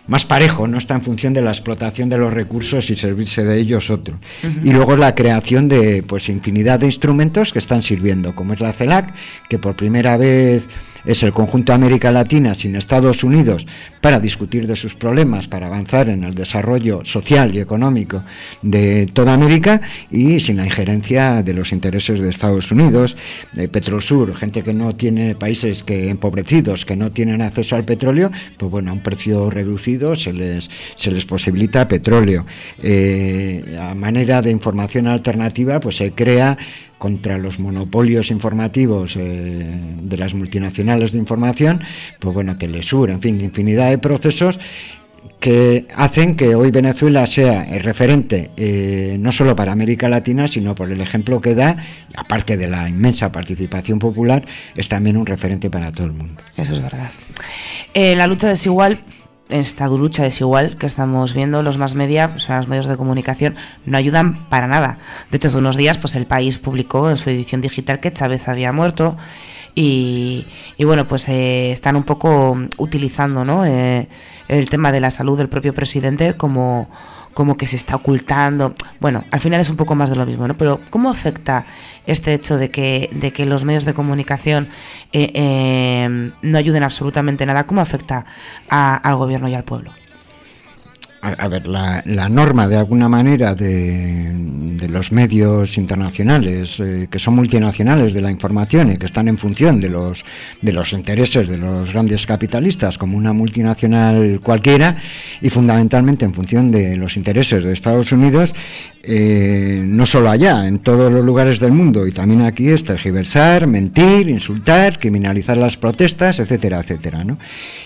Speaker 11: más parejo, no está en función de la explotación de los recursos y servirse de ellos otro. Y luego la creación de pues infinidad de instrumentos que están sirviendo, como es la CELAC, que por primera vez es el conjunto de América Latina sin Estados Unidos para discutir de sus problemas, para avanzar en el desarrollo social y económico de toda América y sin la injerencia de los intereses de Estados Unidos, de Petrosur, gente que no tiene países que empobrecidos, que no tienen acceso al petróleo, pues bueno, a un precio reducido se les, se les posibilita petróleo. Eh, a manera de información alternativa, pues se crea contra los monopolios informativos eh, de las multinacionales de información, pues bueno, Telesur, en fin, infinidad de procesos que hacen que hoy Venezuela sea el referente eh, no solo para América Latina, sino por el ejemplo que da, aparte de la inmensa participación popular, es también un referente para todo el mundo.
Speaker 4: Eso es verdad. Eh, la lucha desigual, esta lucha desigual que estamos viendo, los más media, o los medios de comunicación, no ayudan para nada. De hecho, hace unos días, pues el país publicó en su edición digital que Chávez había muerto. Y, y bueno, pues eh, están un poco utilizando ¿no? Eh, el tema de la salud del propio presidente como, como que se está ocultando. Bueno, al final es un poco más de lo mismo, ¿no? Pero ¿cómo afecta este hecho de que, de que los medios de comunicación eh, eh, no ayuden absolutamente nada? ¿Cómo afecta a- al gobierno y al pueblo?
Speaker 11: A, ver, la, la norma de alguna manera de, de los medios internacionales, eh, que son multinacionales de la información y que están en función de los, de los intereses de los grandes capitalistas, como una multinacional cualquiera, y fundamentalmente en función de los intereses de Estados Unidos, eh, no solo allá, en todos los lugares del mundo, y también aquí es tergiversar, mentir, insultar, criminalizar las protestas, etcétera, etcétera, ¿no?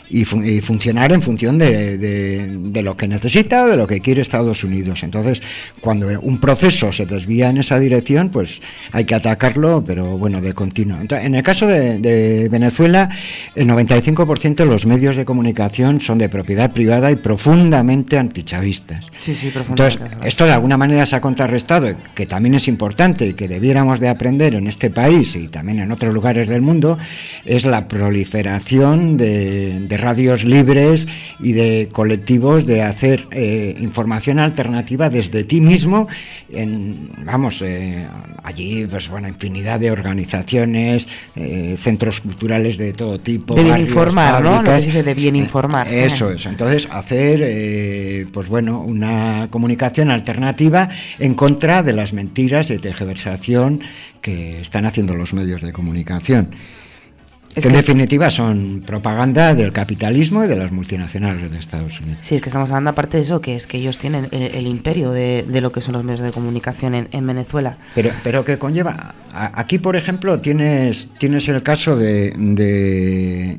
Speaker 11: Y, fun- y funcionar en función de, de- de lo que necesita o de lo que quiere Estados Unidos. Entonces, cuando un proceso se desvía en esa dirección, pues hay que atacarlo, pero bueno, de continuo. Entonces, en el caso de, de Venezuela, el 95% de los medios de comunicación son de propiedad privada y profundamente antichavistas.
Speaker 4: Sí, sí,
Speaker 11: Entonces, esto de alguna manera se ha contrarrestado, que también es importante y que debiéramos de aprender en este país y también en otros lugares del mundo, es la proliferación de, de radios libres y de colectivos de hacer eh, información alternativa desde ti mismo. En, vamos, eh, allí, pues bueno, infinidad de organizaciones, eh, centros culturales de todo tipo.
Speaker 4: De bien
Speaker 11: barrios,
Speaker 4: informar, ¿no? Lo que
Speaker 11: fábricas.
Speaker 4: dice de bien informar.
Speaker 11: Eso es. Entonces, hacer, pues bueno, una comunicación alternativa en contra de las mentiras y tergiversación que están haciendo los medios de comunicación.
Speaker 4: Es
Speaker 11: que en definitiva son propaganda del capitalismo y de las multinacionales de Estados Unidos.
Speaker 4: Sí, es que estamos hablando aparte de eso, que es que ellos tienen el, el imperio de, de lo que son los medios de comunicación en, en Venezuela.
Speaker 11: Pero, pero que conlleva. a- Aquí, por ejemplo, tienes, tienes el caso de, de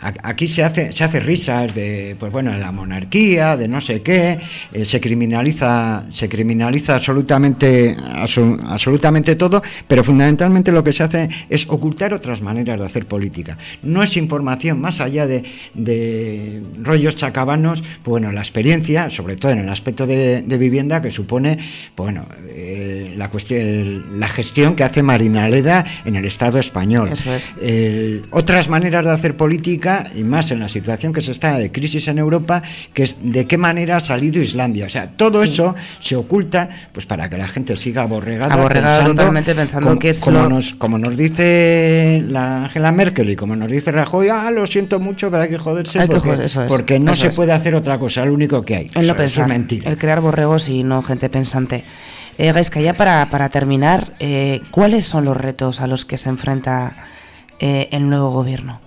Speaker 11: Aquí se hace, se hace risas de, pues bueno, de la monarquía, de no sé qué, eh, se criminaliza, se criminaliza absolutamente, abso- absolutamente todo, pero fundamentalmente lo que se hace es ocultar otras maneras de hacer política. No es información más allá de, de rollos chacabanos, pues bueno, la experiencia, sobre todo en el aspecto de, de vivienda, que supone, pues bueno, eh, la cuestión, la gestión que hace Marina Leda en el Estado español.
Speaker 4: Eso es.
Speaker 11: El- otras maneras de hacer política, y más en la situación que se está de crisis en Europa, que es de qué manera ha salido Islandia. O sea, todo eso se oculta pues para que la gente siga aborregada,
Speaker 4: Aborregada totalmente pensando
Speaker 11: como,
Speaker 4: que es
Speaker 11: como
Speaker 4: lo-
Speaker 11: nos, como nos dice la Angela Merkel y como nos dice Rajoy, ah, lo siento mucho, pero hay que joderse
Speaker 4: Hay que
Speaker 11: porque,
Speaker 4: joder- eso es,
Speaker 11: porque no
Speaker 4: eso
Speaker 11: se
Speaker 4: es.
Speaker 11: puede hacer otra cosa, lo único que hay.
Speaker 4: El
Speaker 11: Eso-
Speaker 4: no
Speaker 11: eso es
Speaker 4: pensar,
Speaker 11: mentira.
Speaker 4: el crear borregos y no gente pensante. Eh, Gaisca, ya para, para terminar, eh, ¿cuáles son los retos a los que se enfrenta eh, el nuevo gobierno?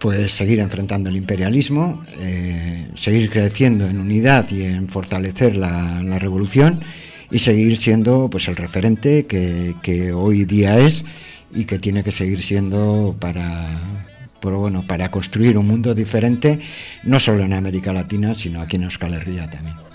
Speaker 11: Pues seguir enfrentando el imperialismo, eh, seguir creciendo en unidad y en fortalecer la, revolución y seguir siendo pues el referente que, hoy día es y que tiene que seguir siendo para bueno, para construir un mundo diferente, no solo en América Latina, sino aquí en Euskal Herria también.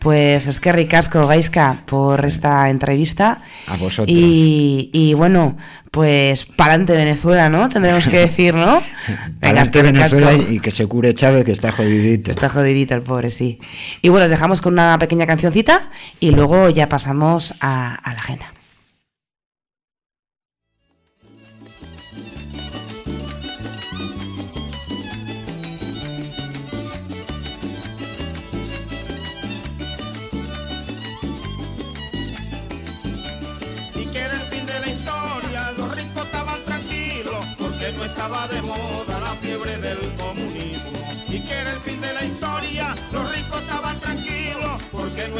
Speaker 4: Pues es que ricasco, Gaisca, por esta entrevista.
Speaker 11: A vosotros.
Speaker 4: Y, y bueno, pues pa'lante Venezuela, ¿no? Tendremos que decir, ¿no? Ricasco.
Speaker 11: Venezuela y que se cure Chávez, que está jodidito.
Speaker 4: Está jodidito el pobre, sí. Y bueno, os dejamos con una pequeña cancioncita y luego ya pasamos a, a la agenda.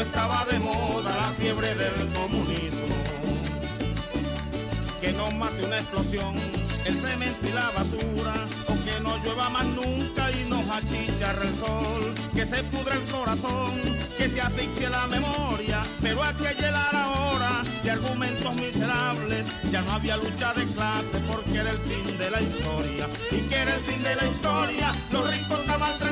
Speaker 12: No estaba de moda la fiebre del comunismo. Que nos mate una explosión, el cemento y la basura, o que no llueva más nunca y nos achicharre el sol, que se pudre el corazón, que se asfixie la memoria, pero aquella era la hora de argumentos miserables, ya no había lucha de clase porque era el fin de la historia, y que era el fin de la historia, los ricos estaban no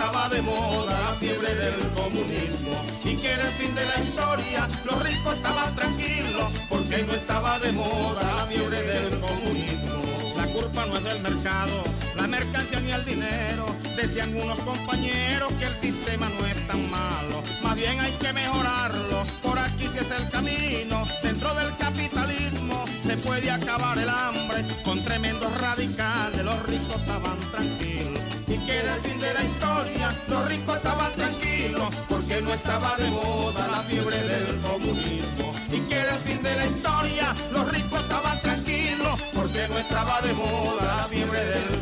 Speaker 12: estaba de moda la fiebre del comunismo, y que era el fin de la historia, los ricos estaban tranquilos, porque no estaba de moda la fiebre del comunismo. La culpa no es del mercado, la mercancía ni el dinero. Decían unos compañeros que el sistema no es tan malo, más bien hay que mejorarlo. Por aquí si es el camino, dentro del capitalismo se puede acabar el hambre con tremendos radicales. Los ricos estaban tranquilos la historia. Los ricos estaban tranquilos porque no estaba de moda la fiebre del comunismo y que el fin de la historia. Los ricos estaban tranquilos porque no estaba de moda la fiebre del comunismo.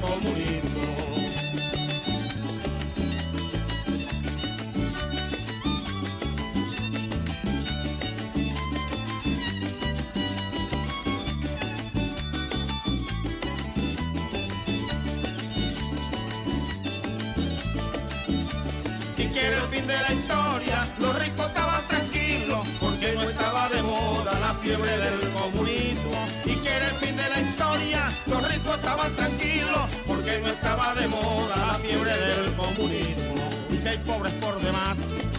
Speaker 12: Los ricos estaban tranquilos porque no estaba de moda la fiebre del comunismo. Y que era el fin de la historia. Los ricos estaban tranquilos porque no estaba de moda la fiebre del comunismo. Y si hay pobres por demás,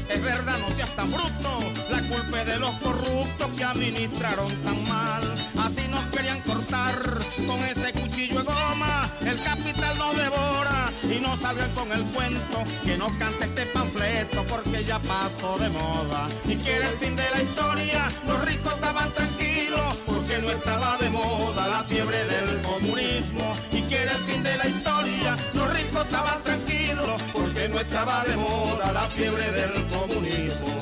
Speaker 12: es verdad, no seas tan bruto. La culpa es de los corruptos que administraron tan mal. Así nos querían cortar con ese cuchillo de goma. El capital nos devora y no salgan con el cuento que no cante este panfleto porque ya pasó de moda. Y que era el fin de la historia, los ricos estaban tranquilos porque no estaba de moda la fiebre del comunismo. Y que era el fin de la historia, los ricos estaban tranquilos porque no estaba de moda la fiebre del comunismo.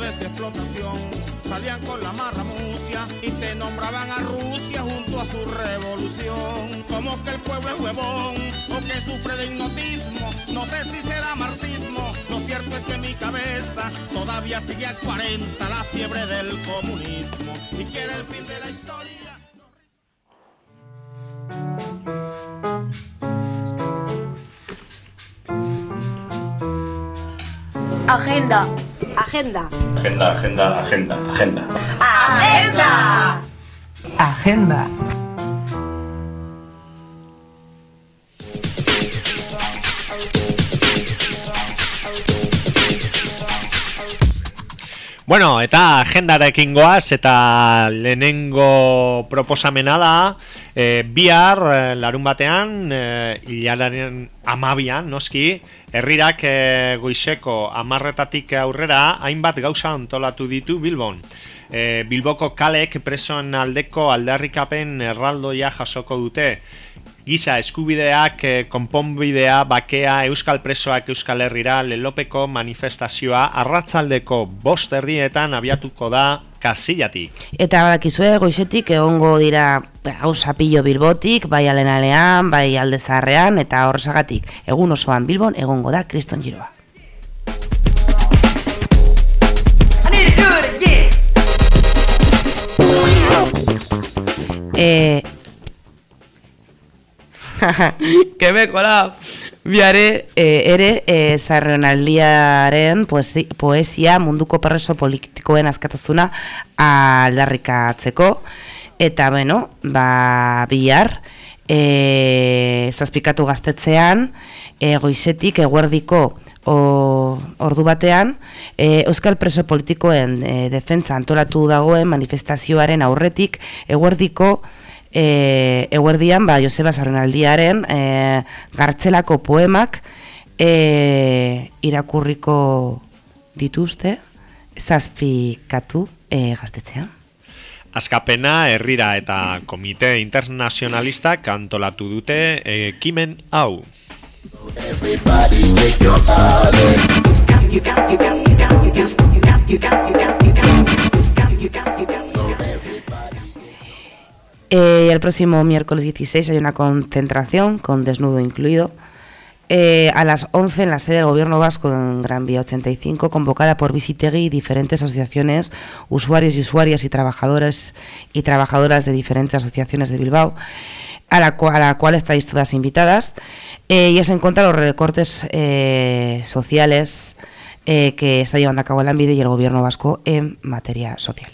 Speaker 12: De esa explotación salían con la marramucia y te nombraban a Rusia junto a su revolución. Como que el pueblo es huevón o que sufre de hipnotismo, no sé si será marxismo. Lo cierto es que mi cabeza todavía sigue a 40 la fiebre del comunismo y que era el fin de la historia.
Speaker 3: Agenda.
Speaker 13: agenda.
Speaker 14: Agenda, agenda, agenda, agenda.
Speaker 3: Agenda.
Speaker 2: Agenda.
Speaker 6: Bueno, eta agendarekin goaz, eta lehenengo proposamena da, e, bihar, eh, larun batean, e, eh, hilararen amabian, noski, herrirak e, goizeko amarretatik aurrera, hainbat gauza antolatu ditu Bilbon. E, Bilboko kalek presoen aldeko aldarrikapen erraldoia jasoko dute, Giza eskubideak, eh, konponbidea, bakea, euskal presoak euskal herrira, lelopeko manifestazioa, arratzaldeko bost erdietan abiatuko da kasillatik.
Speaker 4: Eta badakizue goizetik egongo dira hau sapillo bilbotik, bai alenalean, bai aldezarrean, eta horrezagatik egun osoan bilbon egongo da kriston giroa. Eh, Kebekola Biare e, ere e, zarrenaldiaren poesia, poesia munduko perreso politikoen azkatasuna aldarrikatzeko. Eta bueno, ba, bihar e, zazpikatu gaztetzean e, goizetik eguerdiko o, ordu batean e, Euskal preso politikoen e, defentza antolatu dagoen manifestazioaren aurretik eguerdiko e, eguerdian, ba, Joseba Zarrenaldiaren e, gartzelako poemak e, irakurriko dituzte, zazpikatu e, gaztetzean.
Speaker 6: Azkapena, herrira eta komite internazionalista kantolatu dute ekimen hau. Everybody
Speaker 4: Eh, el próximo miércoles 16 hay una concentración con desnudo incluido. Eh, a las 11 en la sede del Gobierno Vasco en Gran Vía 85, convocada por Visitegui y diferentes asociaciones, usuarios y usuarias y trabajadores y trabajadoras de diferentes asociaciones de Bilbao, a la, cual, estáis todas invitadas, eh, y es en contra de los recortes sociales que está llevando a cabo el AMBIDE y el Gobierno Vasco en materia social.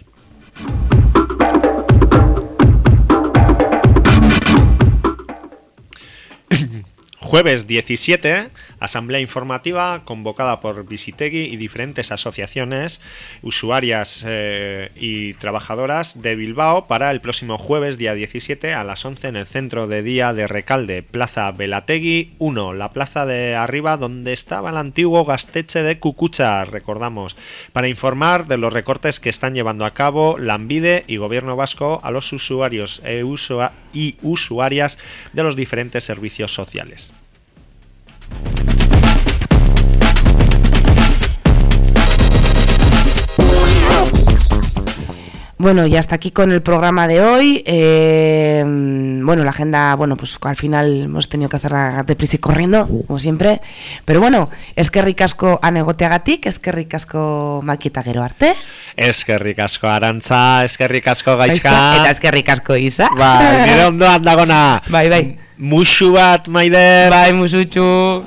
Speaker 6: Jueves 17, asamblea informativa convocada por Visitegui y diferentes asociaciones, usuarias eh, y trabajadoras de Bilbao para el próximo jueves, día 17, a las 11 en el centro de día de Recalde, Plaza Belategui 1, la plaza de arriba donde estaba el antiguo gasteche de Cucucha, recordamos, para informar de los recortes que están llevando a cabo Lambide y Gobierno Vasco a los usuarios e y usuarias de los diferentes servicios sociales.
Speaker 4: Bueno, y hasta aquí con el programa de hoy. Eh, bueno, la agenda, bueno, pues al final hemos tenido que hacerla deprisa y corriendo, como siempre. Pero bueno, es que ricasco anegoteagatik, es que ricasco makita gero arte.
Speaker 6: Es que ricasco arantza, es que ricasco gaizka.
Speaker 4: Eta es que ricasco isa.
Speaker 6: Bai, nire ondoan dagona.
Speaker 4: Bai, bai.
Speaker 6: Musu bat, maider.
Speaker 4: Bai, musutxu.